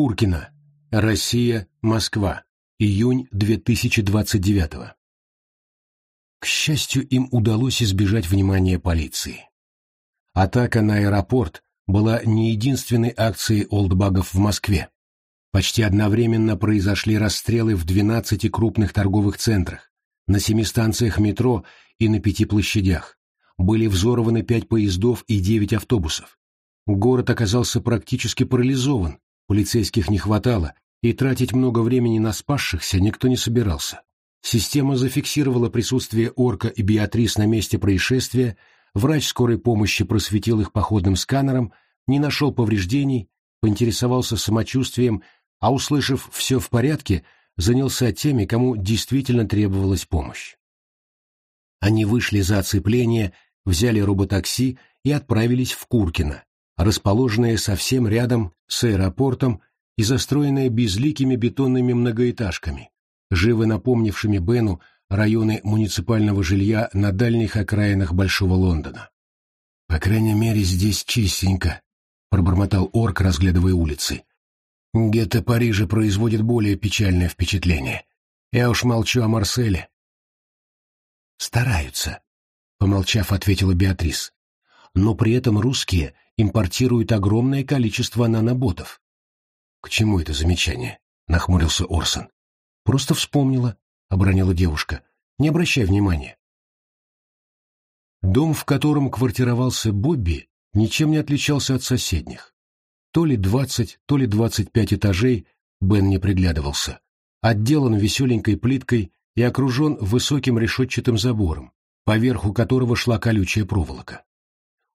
Куркина. Россия, Москва. Июнь 2029 К счастью, им удалось избежать внимания полиции. Атака на аэропорт была не единственной акцией олдбагов в Москве. Почти одновременно произошли расстрелы в 12 крупных торговых центрах, на семи станциях метро и на пяти площадях. Были взорваны пять поездов и девять автобусов. Город оказался практически парализован, полицейских не хватало, и тратить много времени на спасшихся никто не собирался. Система зафиксировала присутствие Орка и Беатрис на месте происшествия, врач скорой помощи просветил их походным сканером, не нашел повреждений, поинтересовался самочувствием а услышав «все в порядке», занялся теми, кому действительно требовалась помощь. Они вышли за оцепление, взяли роботакси и отправились в Куркино, расположенное совсем рядом с аэропортом и застроенное безликими бетонными многоэтажками, живо напомнившими Бену районы муниципального жилья на дальних окраинах Большого Лондона. «По крайней мере, здесь чистенько», — пробормотал Орк, разглядывая улицы. Гетто Парижа производит более печальное впечатление. Я уж молчу о Марселе. Стараются, помолчав, ответила Беатрис. Но при этом русские импортируют огромное количество наноботов. К чему это замечание? Нахмурился Орсон. Просто вспомнила, обронила девушка. Не обращай внимания. Дом, в котором квартировался Бобби, ничем не отличался от соседних. То ли двадцать, то ли двадцать пять этажей, Бен не приглядывался. Отделан веселенькой плиткой и окружен высоким решетчатым забором, поверху которого шла колючая проволока.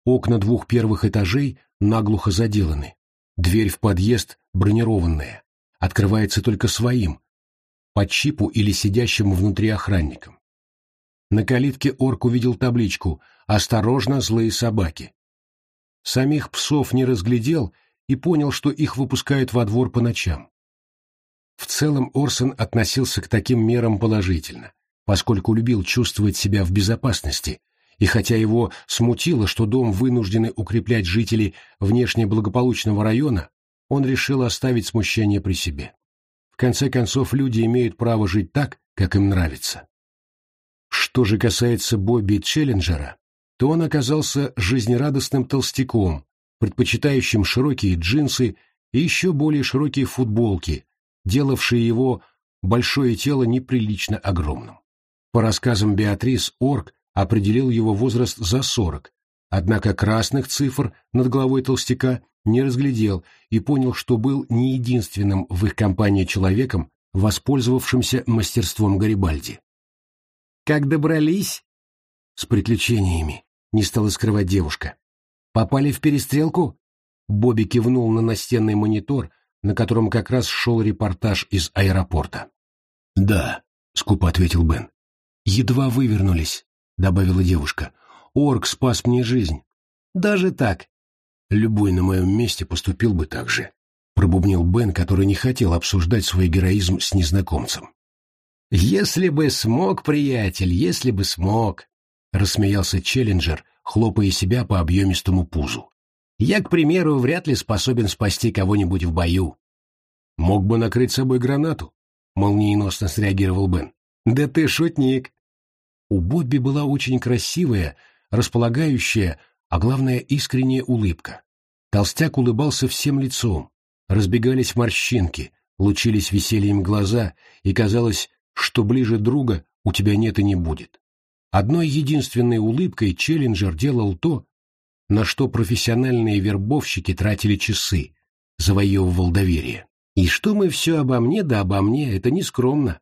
Окна двух первых этажей наглухо заделаны. Дверь в подъезд бронированная. Открывается только своим, по чипу или сидящим внутри охранникам. На калитке орк увидел табличку «Осторожно, злые собаки». Самих псов не разглядел и понял, что их выпускают во двор по ночам. В целом Орсон относился к таким мерам положительно, поскольку любил чувствовать себя в безопасности, и хотя его смутило, что дом вынуждены укреплять жители внешне благополучного района, он решил оставить смущение при себе. В конце концов, люди имеют право жить так, как им нравится. Что же касается Бобби Челленджера, то он оказался жизнерадостным толстяком, предпочитающим широкие джинсы и еще более широкие футболки, делавшие его большое тело неприлично огромным. По рассказам Беатрис, Орк определил его возраст за сорок, однако красных цифр над головой толстяка не разглядел и понял, что был не единственным в их компании человеком, воспользовавшимся мастерством Гарибальди. «Как добрались?» «С приключениями», — не стала скрывать девушка. «Попали в перестрелку?» Бобби кивнул на настенный монитор, на котором как раз шел репортаж из аэропорта. «Да», — скупо ответил Бен. «Едва вывернулись», — добавила девушка. «Орк спас мне жизнь». «Даже так?» «Любой на моем месте поступил бы так же», — пробубнил Бен, который не хотел обсуждать свой героизм с незнакомцем. «Если бы смог, приятель, если бы смог», — рассмеялся Челленджер, хлопая себя по объемистому пузу. «Я, к примеру, вряд ли способен спасти кого-нибудь в бою». «Мог бы накрыть собой гранату», — молниеносно среагировал Бен. «Да ты шутник». У Бобби была очень красивая, располагающая, а главное, искренняя улыбка. Толстяк улыбался всем лицом, разбегались морщинки, лучились весельем глаза, и казалось, что ближе друга у тебя нет и не будет. Одной единственной улыбкой Челленджер делал то, на что профессиональные вербовщики тратили часы, завоевывал доверие. «И что мы все обо мне, да обо мне, это не скромно!»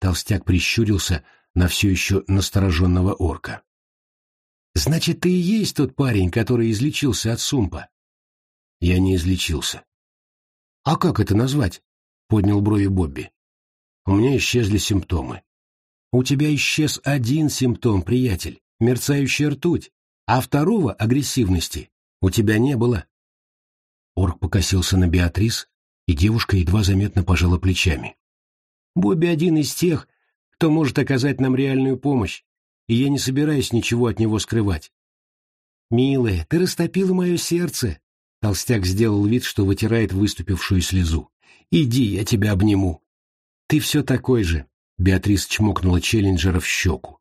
Толстяк прищурился на все еще настороженного орка. «Значит, ты и есть тот парень, который излечился от сумпа?» «Я не излечился». «А как это назвать?» — поднял брови Бобби. «У меня исчезли симптомы. У тебя исчез один симптом, приятель, мерцающая ртуть, а второго, агрессивности, у тебя не было. Орк покосился на Беатрис, и девушка едва заметно пожала плечами. Бобби один из тех, кто может оказать нам реальную помощь, и я не собираюсь ничего от него скрывать. «Милая, ты растопила мое сердце!» Толстяк сделал вид, что вытирает выступившую слезу. Иди, я тебя обниму. Ты все такой же, — Беатрис чмокнула Челленджера в щеку.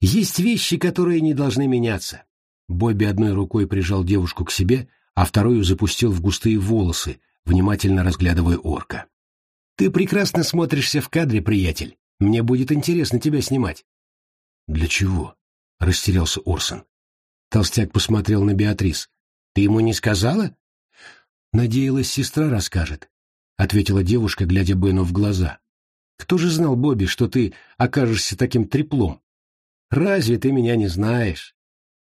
Есть вещи, которые не должны меняться. Бобби одной рукой прижал девушку к себе, а вторую запустил в густые волосы, внимательно разглядывая орка. «Ты прекрасно смотришься в кадре, приятель. Мне будет интересно тебя снимать». «Для чего?» — растерялся Орсон. Толстяк посмотрел на Беатрис. «Ты ему не сказала?» «Надеялась, сестра расскажет», — ответила девушка, глядя Бену в глаза. «Кто же знал, Бобби, что ты окажешься таким треплом? Разве ты меня не знаешь?»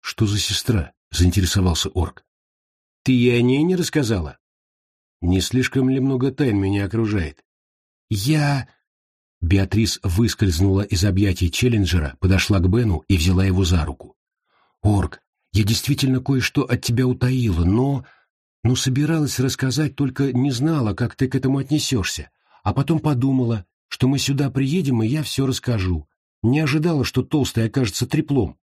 «Что за сестра?» — заинтересовался орк. «Ты и о ней не рассказала?» «Не слишком ли много тайн меня окружает?» «Я...» Беатрис выскользнула из объятий Челленджера, подошла к Бену и взяла его за руку. «Орк, я действительно кое-что от тебя утаила, но... Ну, собиралась рассказать, только не знала, как ты к этому отнесешься. А потом подумала, что мы сюда приедем, и я все расскажу. Не ожидала, что толстый окажется треплом.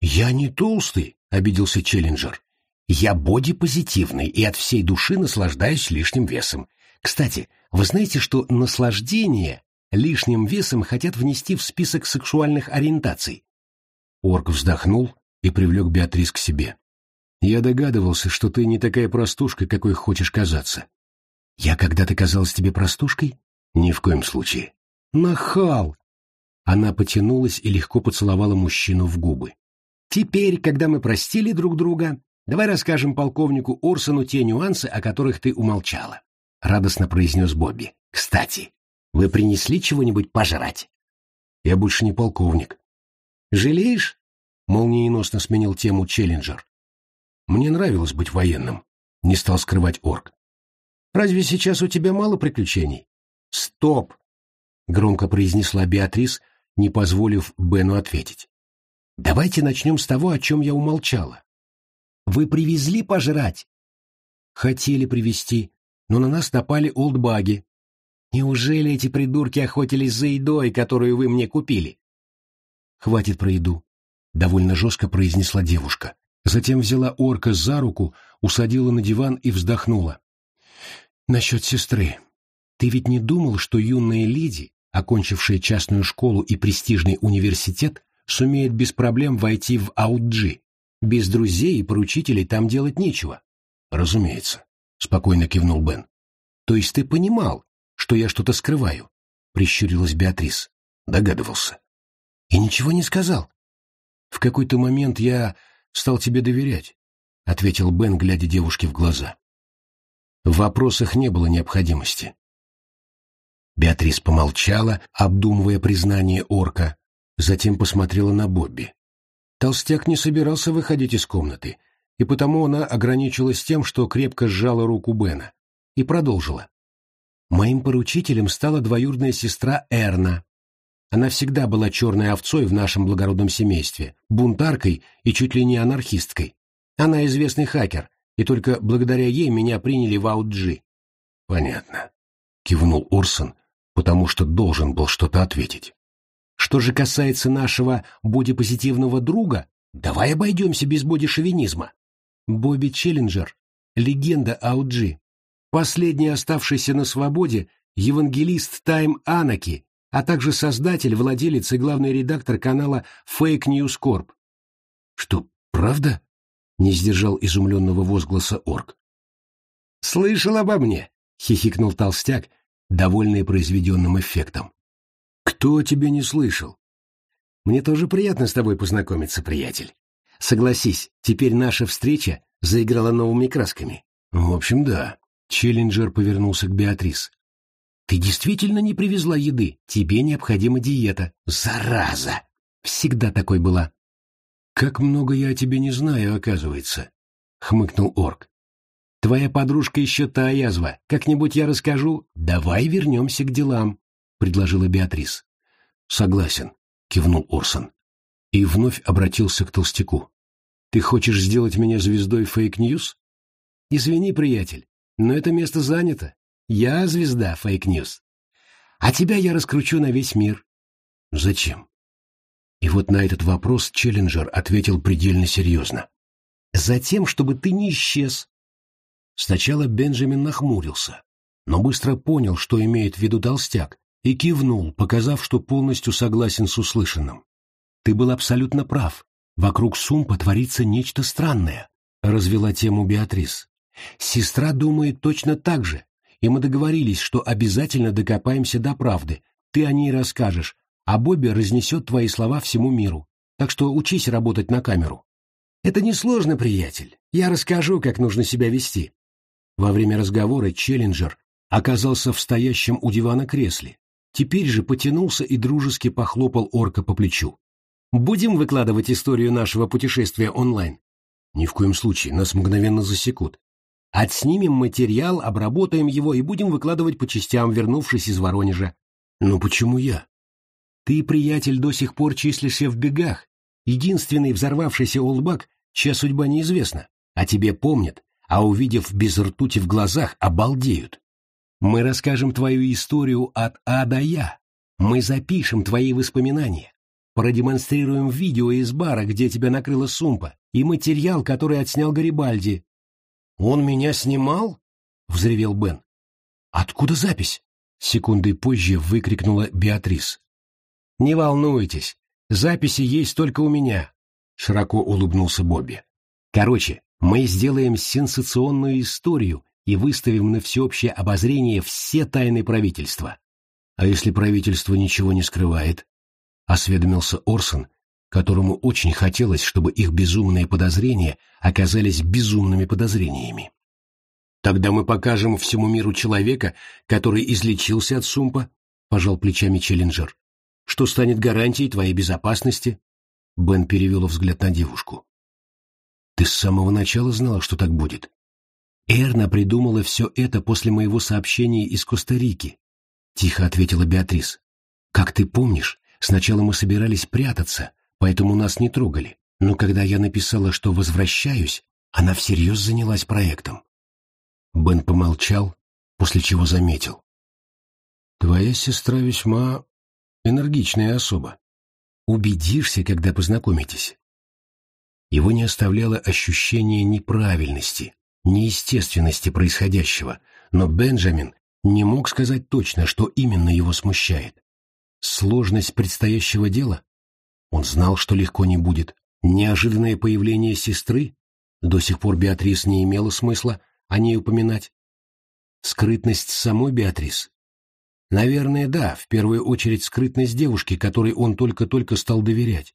«Я не толстый», — обиделся Челленджер. «Я бодипозитивный и от всей души наслаждаюсь лишним весом. Кстати, вы знаете, что наслаждение лишним весом хотят внести в список сексуальных ориентаций?» Орк вздохнул и привлек Беатрис к себе. Я догадывался, что ты не такая простушка, какой хочешь казаться. Я когда-то казалась тебе простушкой? Ни в коем случае. Нахал! Она потянулась и легко поцеловала мужчину в губы. Теперь, когда мы простили друг друга, давай расскажем полковнику Орсону те нюансы, о которых ты умолчала. Радостно произнес Бобби. Кстати, вы принесли чего-нибудь пожрать? Я больше не полковник. Жалеешь? Молниеносно сменил тему Челленджер. Мне нравилось быть военным, не стал скрывать орк. Разве сейчас у тебя мало приключений? Стоп! Громко произнесла Беатрис, не позволив Бену ответить. Давайте начнем с того, о чем я умолчала. Вы привезли пожрать? Хотели привезти, но на нас напали олдбаги. Неужели эти придурки охотились за едой, которую вы мне купили? Хватит про еду, довольно жестко произнесла девушка. Затем взяла орка за руку, усадила на диван и вздохнула. «Насчет сестры. Ты ведь не думал, что юная леди, окончившая частную школу и престижный университет, сумеет без проблем войти в Ауджи? Без друзей и поручителей там делать нечего». «Разумеется», — спокойно кивнул Бен. «То есть ты понимал, что я что-то скрываю?» — прищурилась Беатрис. Догадывался. «И ничего не сказал?» «В какой-то момент я стал тебе доверять», — ответил Бен, глядя девушке в глаза. В вопросах не было необходимости. Беатрис помолчала, обдумывая признание орка, затем посмотрела на Бобби. Толстяк не собирался выходить из комнаты, и потому она ограничилась тем, что крепко сжала руку Бена, и продолжила. «Моим поручителем стала двоюродная сестра Эрна, она всегда была черной овцой в нашем благородном семействе, бунтаркой и чуть ли не анархисткой. Она известный хакер, и только благодаря ей меня приняли в Ауджи. Понятно. Кивнул Орсон, потому что должен был что-то ответить. Что же касается нашего бодипозитивного друга, давай обойдемся без бодишовинизма. Бобби Челленджер — легенда Ауджи. Последний оставшийся на свободе евангелист Тайм Анаки а также создатель, владелец и главный редактор канала Fake News Corp. «Что, правда?» — не сдержал изумленного возгласа орк. «Слышал обо мне?» — хихикнул толстяк, довольный произведенным эффектом. «Кто тебе не слышал?» «Мне тоже приятно с тобой познакомиться, приятель. Согласись, теперь наша встреча заиграла новыми красками». «В общем, да». Челленджер повернулся к Беатрис. Ты действительно не привезла еды? Тебе необходима диета. Зараза! Всегда такой была. Как много я о тебе не знаю, оказывается, — хмыкнул орк. Твоя подружка еще та язва. Как-нибудь я расскажу. Давай вернемся к делам, — предложила Беатрис. Согласен, — кивнул Орсон. И вновь обратился к толстяку. Ты хочешь сделать меня звездой fake news? Извини, приятель, но это место занято. Я звезда fake news. А тебя я раскручу на весь мир. Зачем? И вот на этот вопрос Челленджер ответил предельно серьезно. Затем, чтобы ты не исчез. Сначала Бенджамин нахмурился, но быстро понял, что имеет в виду толстяк, и кивнул, показав, что полностью согласен с услышанным. «Ты был абсолютно прав. Вокруг Сумпа творится нечто странное», — развела тему Беатрис. «Сестра думает точно так же, и мы договорились, что обязательно докопаемся до правды. Ты о ней расскажешь, а Бобби разнесет твои слова всему миру. Так что учись работать на камеру». «Это несложно, приятель. Я расскажу, как нужно себя вести». Во время разговора Челленджер оказался в стоящем у дивана кресле. Теперь же потянулся и дружески похлопал орка по плечу. «Будем выкладывать историю нашего путешествия онлайн?» «Ни в коем случае, нас мгновенно засекут. Отснимем материал, обработаем его и будем выкладывать по частям, вернувшись из Воронежа». «Но почему я?» «Ты, приятель, до сих пор числишься в бегах. Единственный взорвавшийся олбак, чья судьба неизвестна. А тебе помнят, а увидев без ртути в глазах, обалдеют. Мы расскажем твою историю от А до Я. Мы запишем твои воспоминания. Продемонстрируем видео из бара, где тебя накрыла сумпа, и материал, который отснял Гарибальди. «Он меня снимал?» — взревел Бен. «Откуда запись?» — секундой позже выкрикнула Беатрис. «Не волнуйтесь, записи есть только у меня», — широко улыбнулся Бобби. «Короче, мы сделаем сенсационную историю, и выставим на всеобщее обозрение все тайны правительства. А если правительство ничего не скрывает? Осведомился Орсон, которому очень хотелось, чтобы их безумные подозрения оказались безумными подозрениями. Тогда мы покажем всему миру человека, который излечился от сумпа, пожал плечами Челленджер. Что станет гарантией твоей безопасности? Бен перевел взгляд на девушку. Ты с самого начала знала, что так будет. Эрна придумала все это после моего сообщения из Коста-Рики, тихо ответила Беатрис. Как ты помнишь, сначала мы собирались прятаться, поэтому нас не трогали. Но когда я написала, что возвращаюсь, она всерьез занялась проектом. Бен помолчал, после чего заметил. Твоя сестра весьма энергичная особа. Убедишься, когда познакомитесь. Его не оставляло ощущение неправильности, неестественности происходящего, но Бенджамин не мог сказать точно, что именно его смущает. Сложность предстоящего дела? Он знал, что легко не будет. Неожиданное появление сестры? До сих пор Беатрис не имела смысла о ней упоминать. Скрытность самой Беатрис? Наверное, да, в первую очередь скрытность девушки, которой он только-только стал доверять.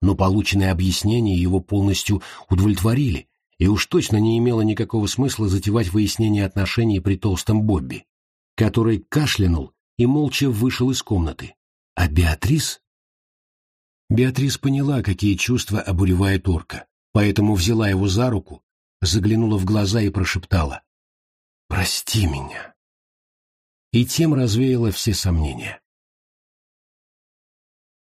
Но полученные объяснения его полностью удовлетворили, и уж точно не имело никакого смысла затевать выяснение отношений при толстом Бобби, который кашлянул и молча вышел из комнаты. А Беатрис? Беатрис поняла, какие чувства обуревает орка, поэтому взяла его за руку, заглянула в глаза и прошептала «Прости меня». И тем развеяла все сомнения.